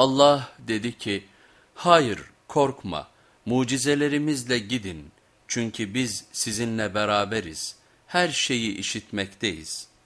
Allah dedi ki, hayır korkma, mucizelerimizle gidin. Çünkü biz sizinle beraberiz, her şeyi işitmekteyiz.''